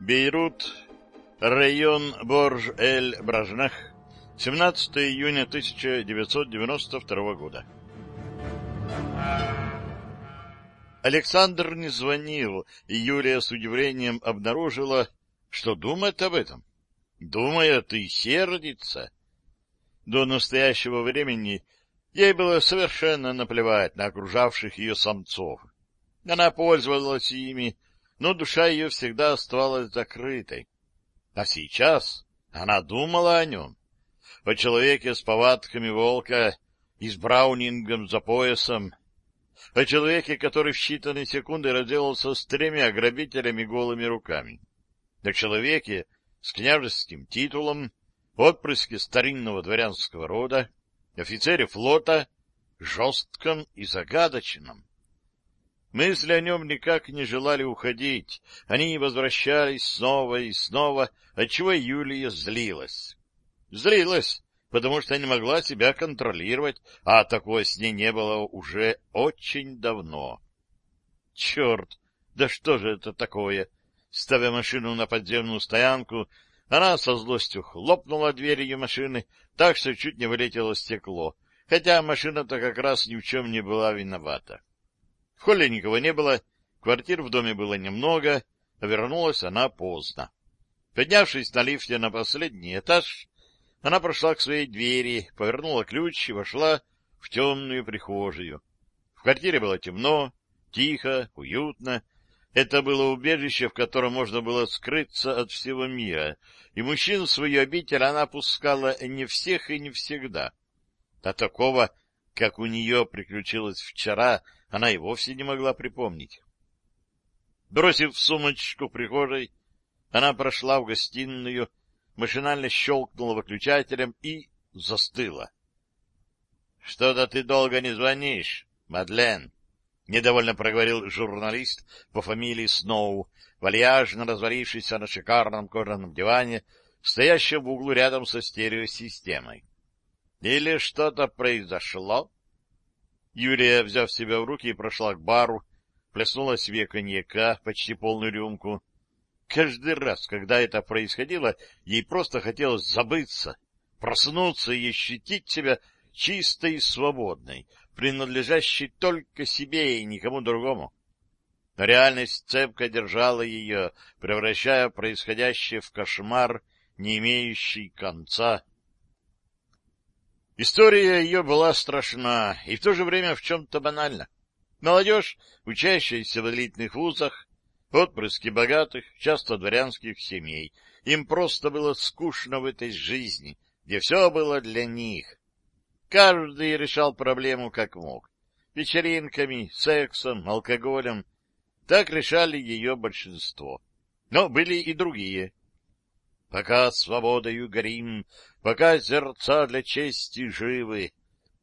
Бейрут, район Борж-эль-Бражнах, 17 июня 1992 года. Александр не звонил, и Юлия с удивлением обнаружила, что думает об этом. Думает и сердится. До настоящего времени ей было совершенно наплевать на окружавших ее самцов. Она пользовалась ими, но душа ее всегда оставалась закрытой. А сейчас она думала о нем, о человеке с повадками волка и с браунингом за поясом, о человеке, который в считанные секунды разделался с тремя грабителями голыми руками, о человеке с княжеским титулом, отпрыске старинного дворянского рода, офицере флота, жестком и загадочном. Мысли о нем никак не желали уходить. Они возвращались снова и снова, отчего Юлия злилась. Злилась, потому что не могла себя контролировать, а такое с ней не было уже очень давно. Черт, да что же это такое? Ставя машину на подземную стоянку, она со злостью хлопнула дверью машины, так что чуть не вылетело стекло, хотя машина-то как раз ни в чем не была виновата. В холле никого не было, квартир в доме было немного, а вернулась она поздно. Поднявшись на лифте на последний этаж, она прошла к своей двери, повернула ключ и вошла в темную прихожую. В квартире было темно, тихо, уютно. Это было убежище, в котором можно было скрыться от всего мира, и мужчин в свою обитель она пускала не всех и не всегда. А такого, как у нее приключилось вчера, она и вовсе не могла припомнить. Бросив сумочку в прихожей, она прошла в гостиную, машинально щелкнула выключателем и застыла. — Что-то ты долго не звонишь, Мадлен, — недовольно проговорил журналист по фамилии Сноу, вальяжно развалившийся на шикарном кожаном диване, стоящем в углу рядом со стереосистемой. — Или что-то произошло? Юлия, взяв себя в руки, прошла к бару, плеснула себе коньяка, почти полную рюмку. Каждый раз, когда это происходило, ей просто хотелось забыться, проснуться и ощутить себя чистой и свободной, принадлежащей только себе и никому другому. Но реальность цепко держала ее, превращая происходящее в кошмар, не имеющий конца История ее была страшна и в то же время в чем-то банальна. Молодежь, учащаяся в элитных вузах, отпрыски богатых, часто дворянских семей, им просто было скучно в этой жизни, где все было для них. Каждый решал проблему как мог. Вечеринками, сексом, алкоголем. Так решали ее большинство. Но были и другие. Пока свободою горим, пока сердца для чести живы.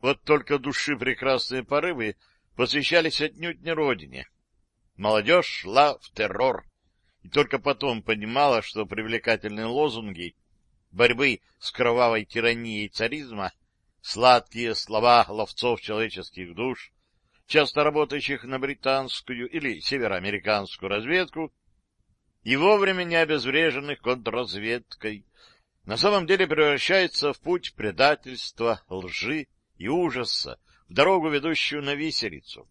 Вот только души прекрасные порывы посвящались отнюдь не родине. Молодежь шла в террор, и только потом понимала, что привлекательные лозунги борьбы с кровавой тиранией царизма, сладкие слова ловцов человеческих душ, часто работающих на британскую или североамериканскую разведку, и вовремя не обезвреженных контрразведкой, на самом деле превращается в путь предательства, лжи и ужаса, в дорогу, ведущую на виселицу.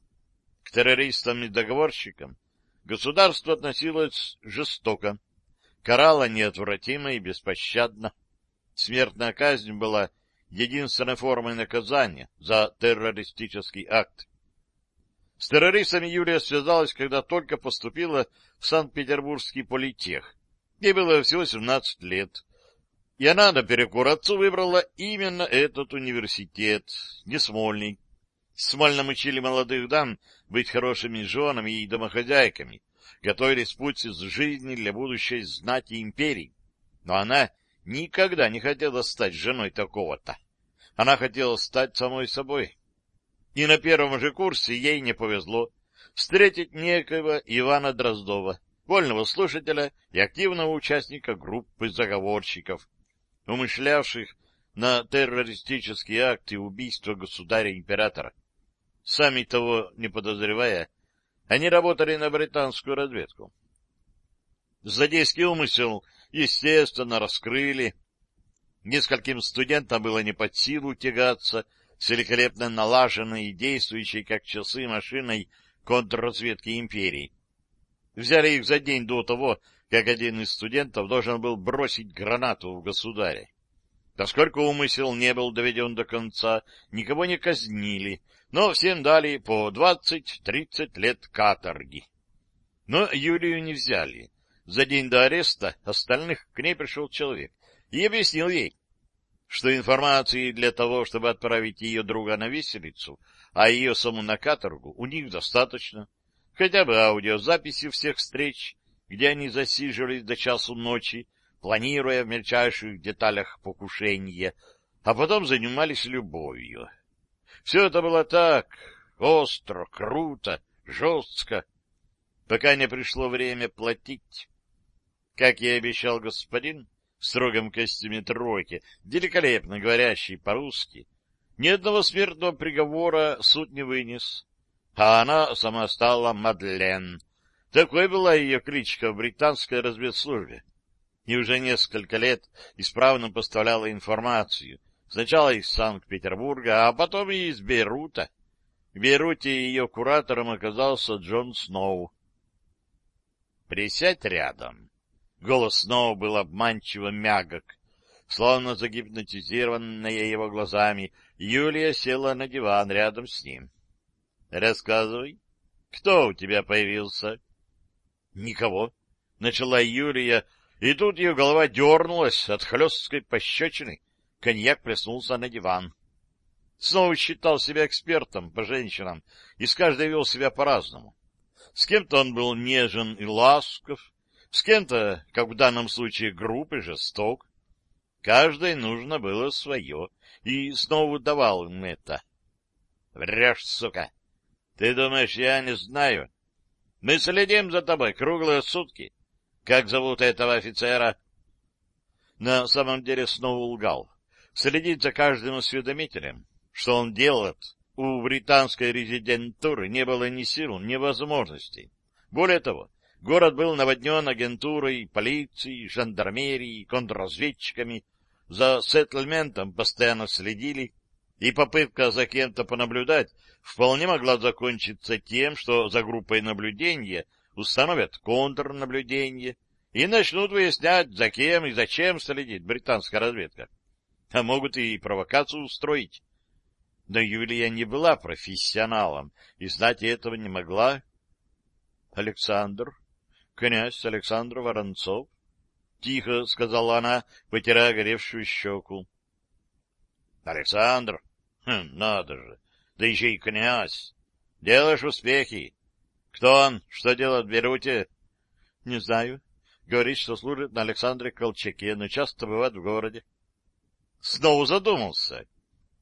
К террористам и договорщикам государство относилось жестоко, карало неотвратимо и беспощадно. Смертная казнь была единственной формой наказания за террористический акт. С террористами Юлия связалась, когда только поступила в Санкт-Петербургский политех. Ей было всего 17 лет. И она наперекор отцу выбрала именно этот университет, не Смольный. Смольном учили молодых дам быть хорошими женами и домохозяйками, готовились путь из жизни для будущей знати империи. Но она никогда не хотела стать женой такого-то. Она хотела стать самой собой. И на первом же курсе ей не повезло встретить некоего Ивана Дроздова, вольного слушателя и активного участника группы заговорщиков, умышлявших на террористические акты убийства государя-императора. Сами того не подозревая, они работали на британскую разведку. Злодейский умысел, естественно, раскрыли. Нескольким студентам было не под силу тягаться с великолепно налаженной и действующей как часы машиной контрразведки империи. Взяли их за день до того, как один из студентов должен был бросить гранату в государя. Поскольку умысел не был доведен до конца, никого не казнили, но всем дали по двадцать-тридцать лет каторги. Но Юлию не взяли. За день до ареста остальных к ней пришел человек и объяснил ей, что информации для того, чтобы отправить ее друга на виселицу, а ее саму на каторгу, у них достаточно. Хотя бы аудиозаписи всех встреч, где они засиживались до часу ночи, планируя в мельчайших деталях покушения, а потом занимались любовью. Все это было так, остро, круто, жестко, пока не пришло время платить. Как я обещал господин, в строгом костюме тройки, великолепно говорящий по-русски, ни одного смертного приговора суд не вынес, а она сама стала Мадлен. Такой была ее кличка в британской разведслужбе и уже несколько лет исправно поставляла информацию, сначала из Санкт-Петербурга, а потом и из Бейрута. В Бейруте ее куратором оказался Джон Сноу. «Присядь рядом». Голос Сноу был обманчиво мягок. Словно загипнотизированная его глазами, Юлия села на диван рядом с ним. — Рассказывай, кто у тебя появился? — Никого. Начала Юлия, и тут ее голова дернулась от хлесткой пощечины. Коньяк плеснулся на диван. Снова считал себя экспертом по женщинам, и с каждой вел себя по-разному. С кем-то он был нежен и ласков, с кем-то, как в данном случае, груб и жесток. Каждой нужно было свое, и снова давал им это. — Врешь, сука! Ты думаешь, я не знаю? Мы следим за тобой круглые сутки. Как зовут этого офицера? На самом деле снова лгал. Следить за каждым осведомителем. Что он делает? У британской резидентуры не было ни сил, ни возможностей. Более того, город был наводнен агентурой, полицией, жандармерией, контрразведчиками. За сеттлментом постоянно следили, и попытка за кем-то понаблюдать вполне могла закончиться тем, что за группой наблюдения установят контрнаблюдение и начнут выяснять, за кем и зачем следит британская разведка. А могут и провокацию устроить. Но Юлия не была профессионалом и знать этого не могла. Александр, князь Александр Воронцов, — тихо сказала она, потирая горевшую щеку. — Александр? Хм, надо же! Да еще и князь! Делаешь успехи! Кто он? Что делает в Беруте? — Не знаю. Говорит, что служит на Александре Колчаке, но часто бывает в городе. Снова задумался.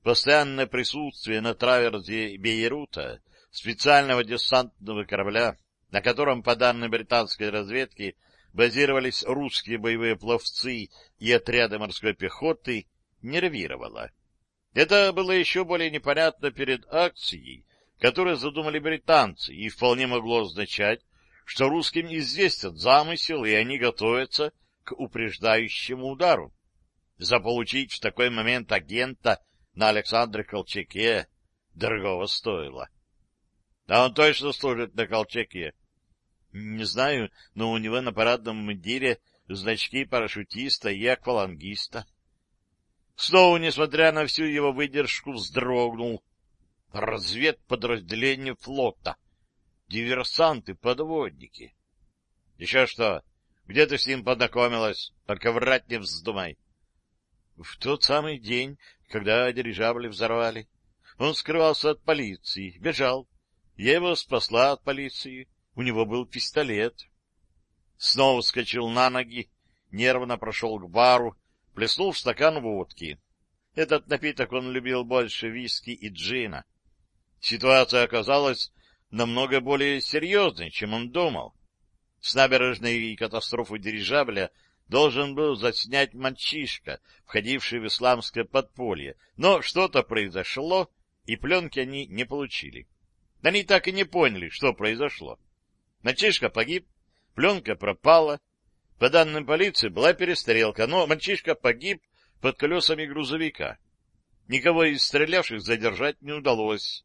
Постоянное присутствие на траверзе Бейрута специального десантного корабля, на котором, по данным британской разведки, базировались русские боевые пловцы и отряды морской пехоты, нервировало. Это было еще более непонятно перед акцией, которую задумали британцы, и вполне могло означать, что русским известят замысел, и они готовятся к упреждающему удару. Заполучить в такой момент агента на Александре Колчаке дорогого стоило. Да он точно служит на Колчаке. Не знаю, но у него на парадном мундире значки парашютиста и аквалангиста. Снова, несмотря на всю его выдержку, вздрогнул, разведподразделение флота. Диверсанты-подводники. Еще что? Где ты с ним познакомилась? Только врать не вздумай. В тот самый день, когда дирижабли взорвали. Он скрывался от полиции, бежал. Я его спасла от полиции. У него был пистолет. Снова вскочил на ноги, нервно прошел к бару, плеснул в стакан водки. Этот напиток он любил больше виски и джина. Ситуация оказалась намного более серьезной, чем он думал. С набережной катастрофу дирижабля должен был заснять мальчишка, входивший в исламское подполье, но что-то произошло, и пленки они не получили. Они так и не поняли, что произошло. Мальчишка погиб, пленка пропала, По данным полиции, была перестрелка, но мальчишка погиб под колесами грузовика. Никого из стрелявших задержать не удалось.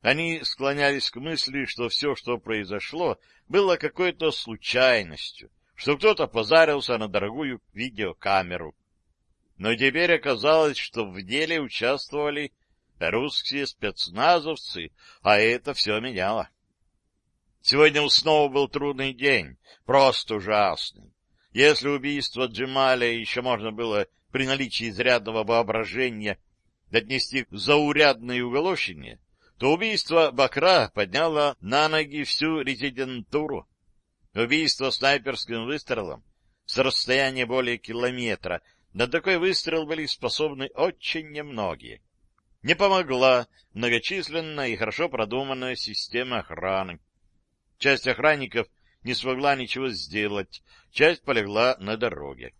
Они склонялись к мысли, что все, что произошло, было какой-то случайностью, что кто-то позарился на дорогую видеокамеру. Но теперь оказалось, что в деле участвовали русские спецназовцы, а это все меняло. Сегодня снова был трудный день, просто ужасный. Если убийство Джемаля еще можно было при наличии изрядного воображения отнести к заурядной уголовщине, то убийство Бакра подняло на ноги всю резидентуру. Убийство снайперским выстрелом с расстояния более километра. На такой выстрел были способны очень немногие. Не помогла многочисленная и хорошо продуманная система охраны. Часть охранников не смогла ничего сделать, часть полегла на дороге.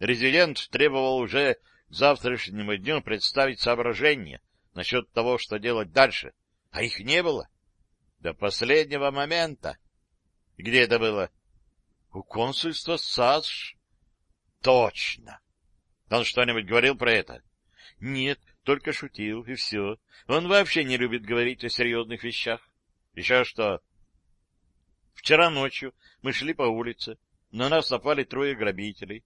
Резидент требовал уже к завтрашнему дню представить соображения насчет того, что делать дальше, а их не было. До последнего момента. Где это было? У консульства САСШ. Точно. Он что-нибудь говорил про это? Нет, только шутил, и все. Он вообще не любит говорить о серьезных вещах. Еще что? Вчера ночью мы шли по улице, на нас напали трое грабителей.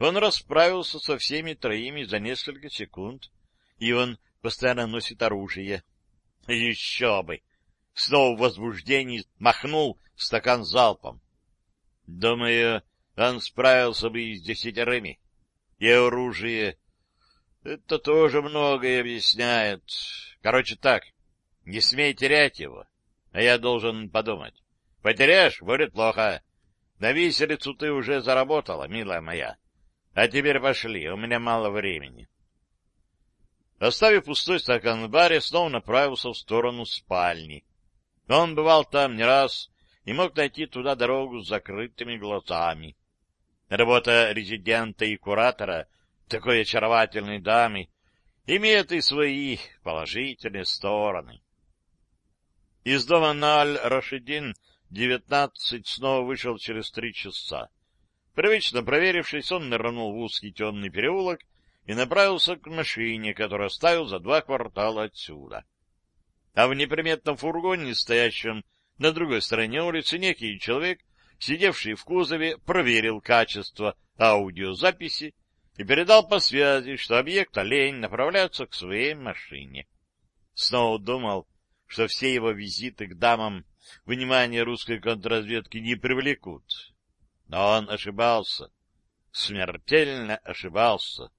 Он расправился со всеми троими за несколько секунд, и он постоянно носит оружие. Еще бы! Снова в возбуждении махнул стакан залпом. Думаю, он справился бы и с десятерыми. И оружие... Это тоже многое объясняет. Короче так, не смей терять его, а я должен подумать. Потеряешь — будет плохо. На виселицу ты уже заработала, милая моя. А теперь пошли, у меня мало времени. Оставив пустой стакан в баре, снова направился в сторону спальни. Он бывал там не раз и мог найти туда дорогу с закрытыми глазами. Работа резидента и куратора такой очаровательной дамы имеет и свои положительные стороны. Из дома на Аль-Рашидин девятнадцать снова вышел через три часа. Привычно проверившись, он нырнул в узкий темный переулок и направился к машине, которую оставил за два квартала отсюда. А в неприметном фургоне, стоящем на другой стороне улицы, некий человек, сидевший в кузове, проверил качество аудиозаписи и передал по связи, что объект «Олень» направляется к своей машине. Снова думал, что все его визиты к дамам внимание русской контрразведки не привлекут. Но он ошибался, смертельно ошибался.